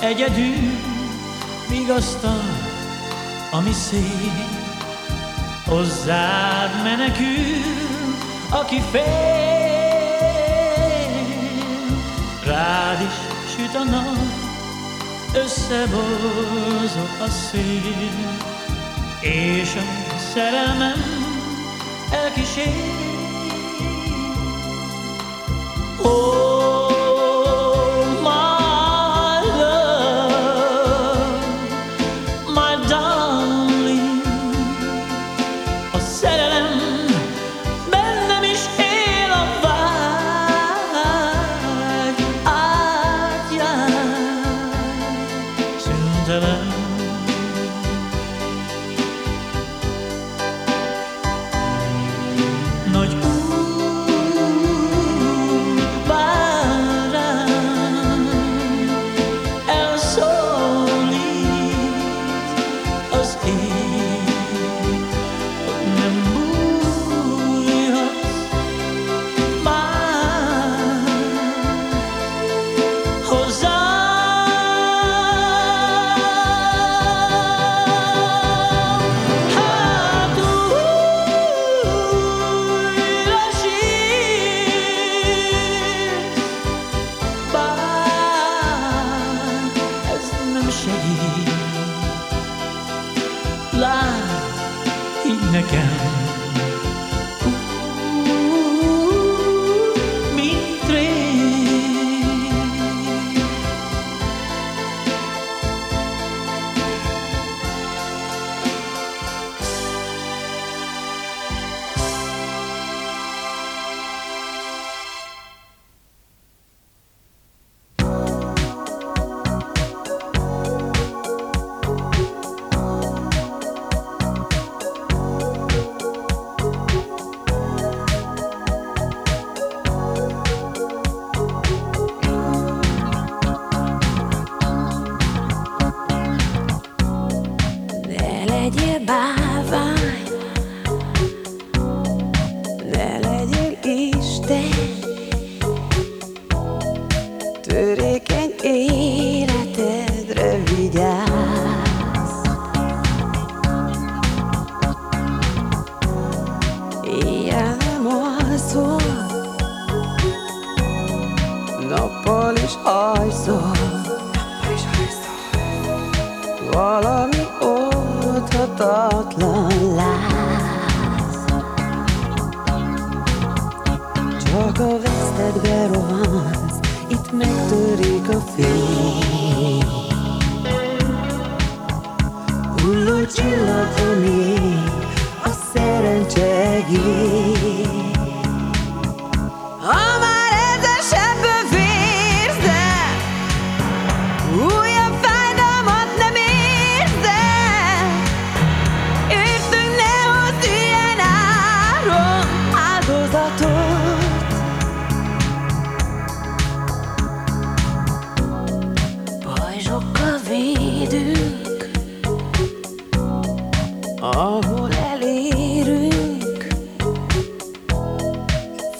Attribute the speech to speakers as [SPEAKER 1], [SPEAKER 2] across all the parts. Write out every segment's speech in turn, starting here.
[SPEAKER 1] egyedül, vigasztal, ami szép. Hozzád menekül, aki fél. Rád is süt a nap, összeborzok a szél, és a szerelmem elkísér. Oh,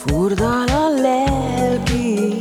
[SPEAKER 2] Furdal a
[SPEAKER 3] lelki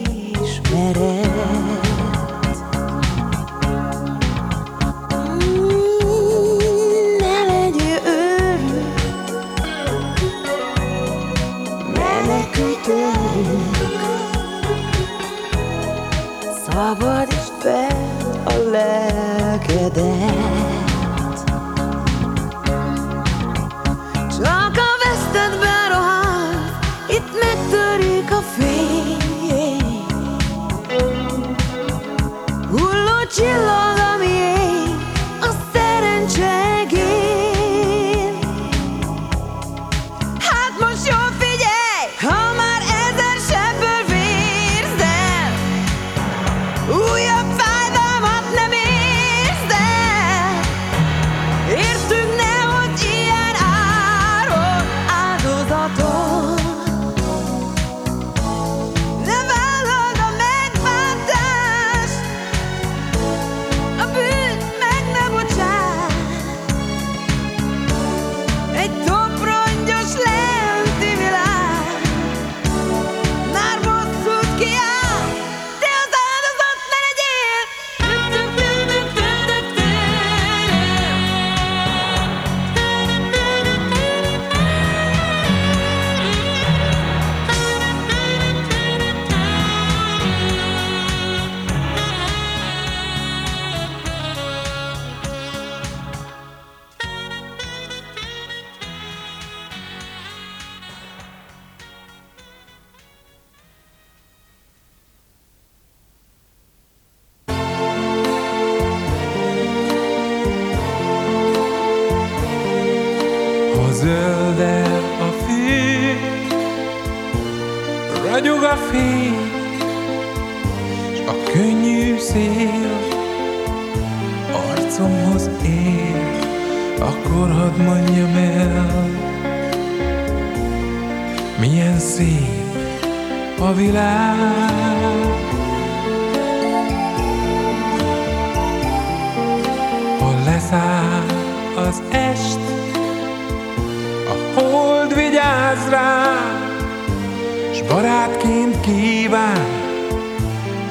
[SPEAKER 3] barátként kíván.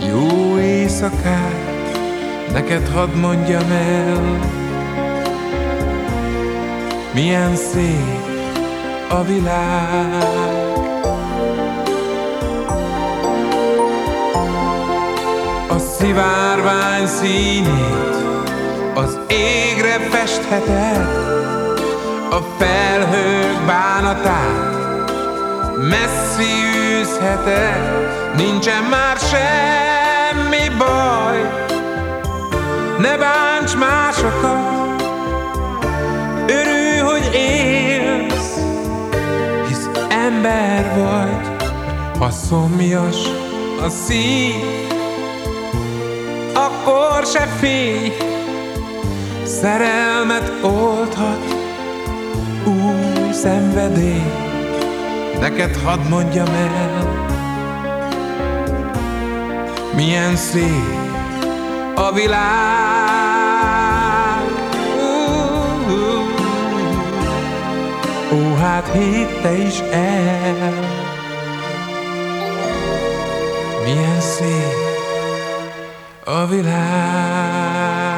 [SPEAKER 3] Jó éjszakát Neked hadd mondjam el. Milyen szép a világ.
[SPEAKER 4] A szivárvány színét Az égre festheted. A felhők bánatát Messzi fűzhet-e, nincsen már semmi baj. Ne bánts másokat, örülj, hogy élsz, hisz ember vagy, ha szomjas a szív, akkor se félj, szerelmet oldhat új szenvedély. Neked hadd mondjam el, Milyen szép a világ. Ó, hát hitte is el. Milyen szép a világ.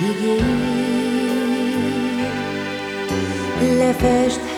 [SPEAKER 4] begin. Lefest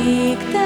[SPEAKER 4] A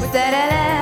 [SPEAKER 3] with da da
[SPEAKER 5] da.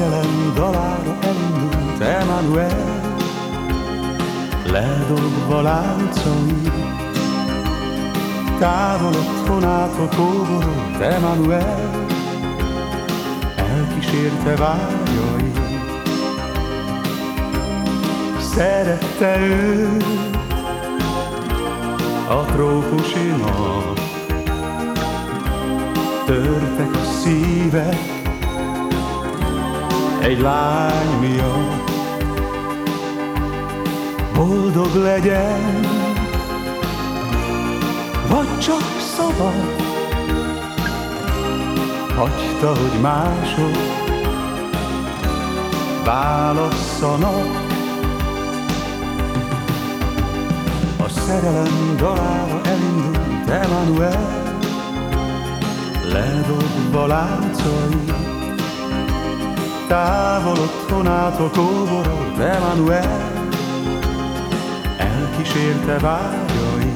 [SPEAKER 5] Kegyelem dalára elindult Emmanuel. Ledobva láncai Távol otthon át a kóborot Emmanuel. Elkísérte vágyai Szerette őt a trópusi nap. Törtek a szívek egy lány miatt. Boldog legyen, vagy csak szabad, hagyta, hogy mások válasszanak. A szerelem dalára elindult Emanuel, ledobva láncait, távol otthonától kóborolt Emmanuel, elkísérte vágyait.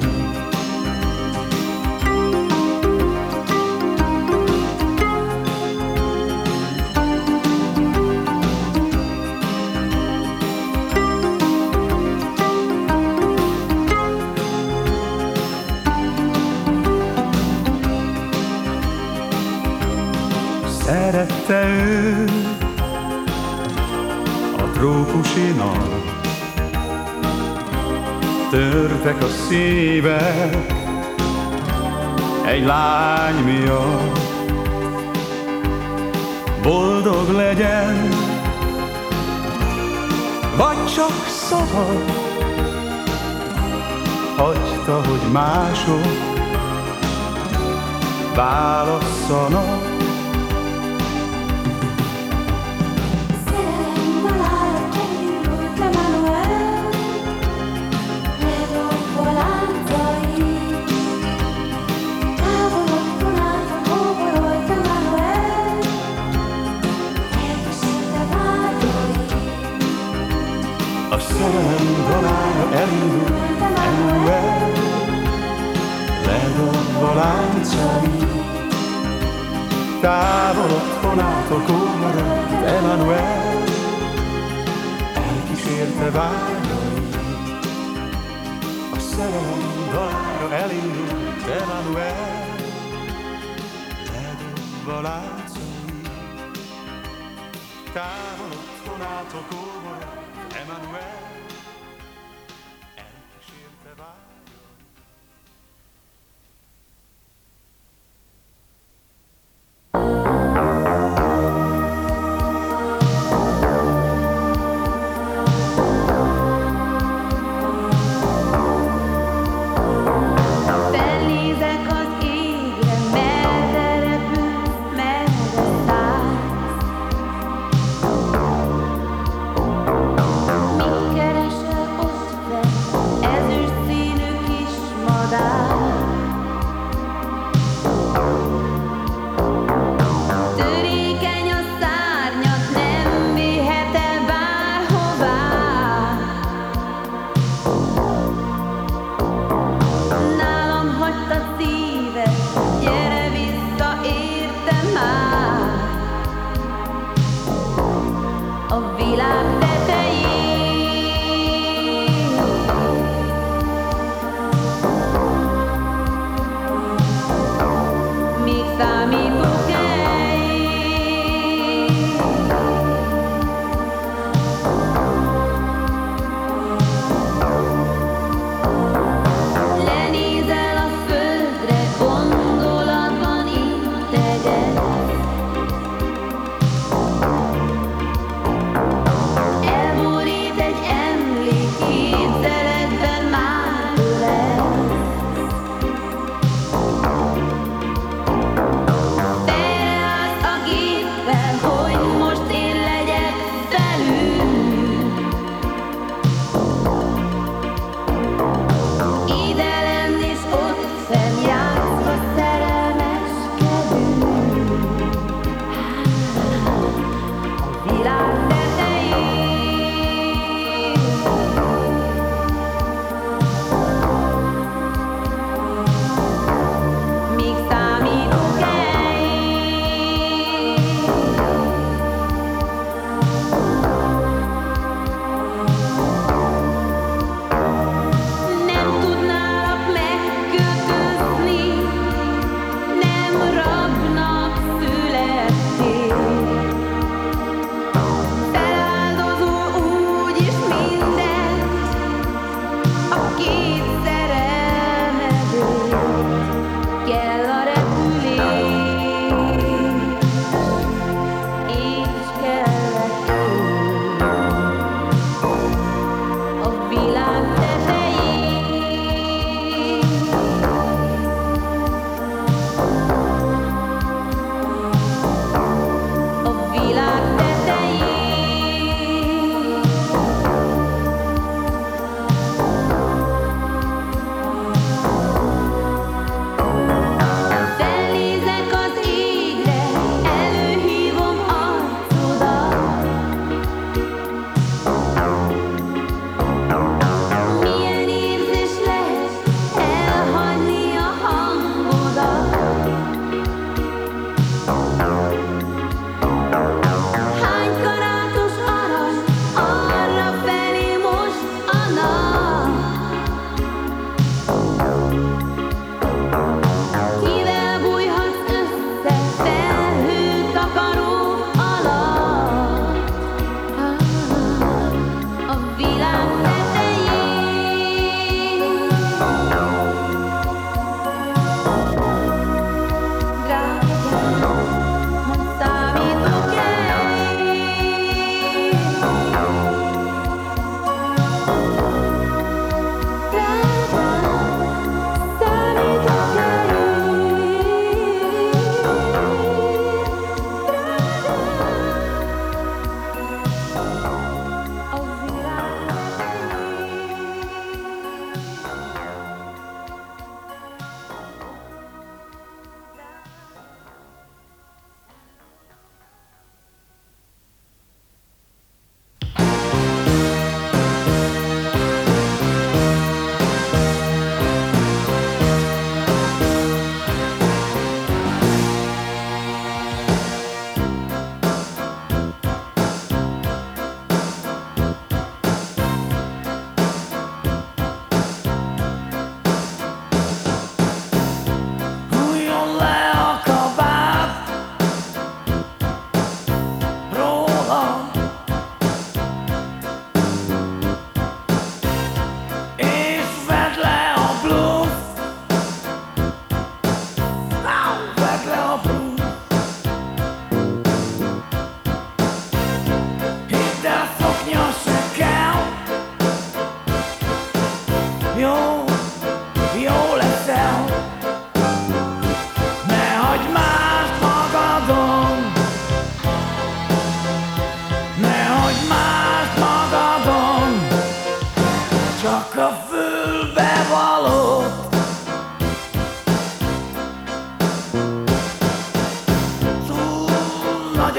[SPEAKER 5] Nap, törtek a szívek egy lány miatt. Boldog legyen, vagy csak szabad, hagyta, hogy mások válasszanak.
[SPEAKER 4] Elkísérte vágyait.
[SPEAKER 5] A szerelem dalára elindult Emmanuel, ledobva láncait. Távol otthonától kóborolt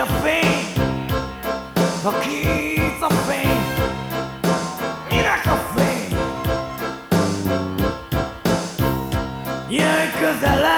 [SPEAKER 4] of pain The keys of pain a
[SPEAKER 6] cafe Yeah, cause I love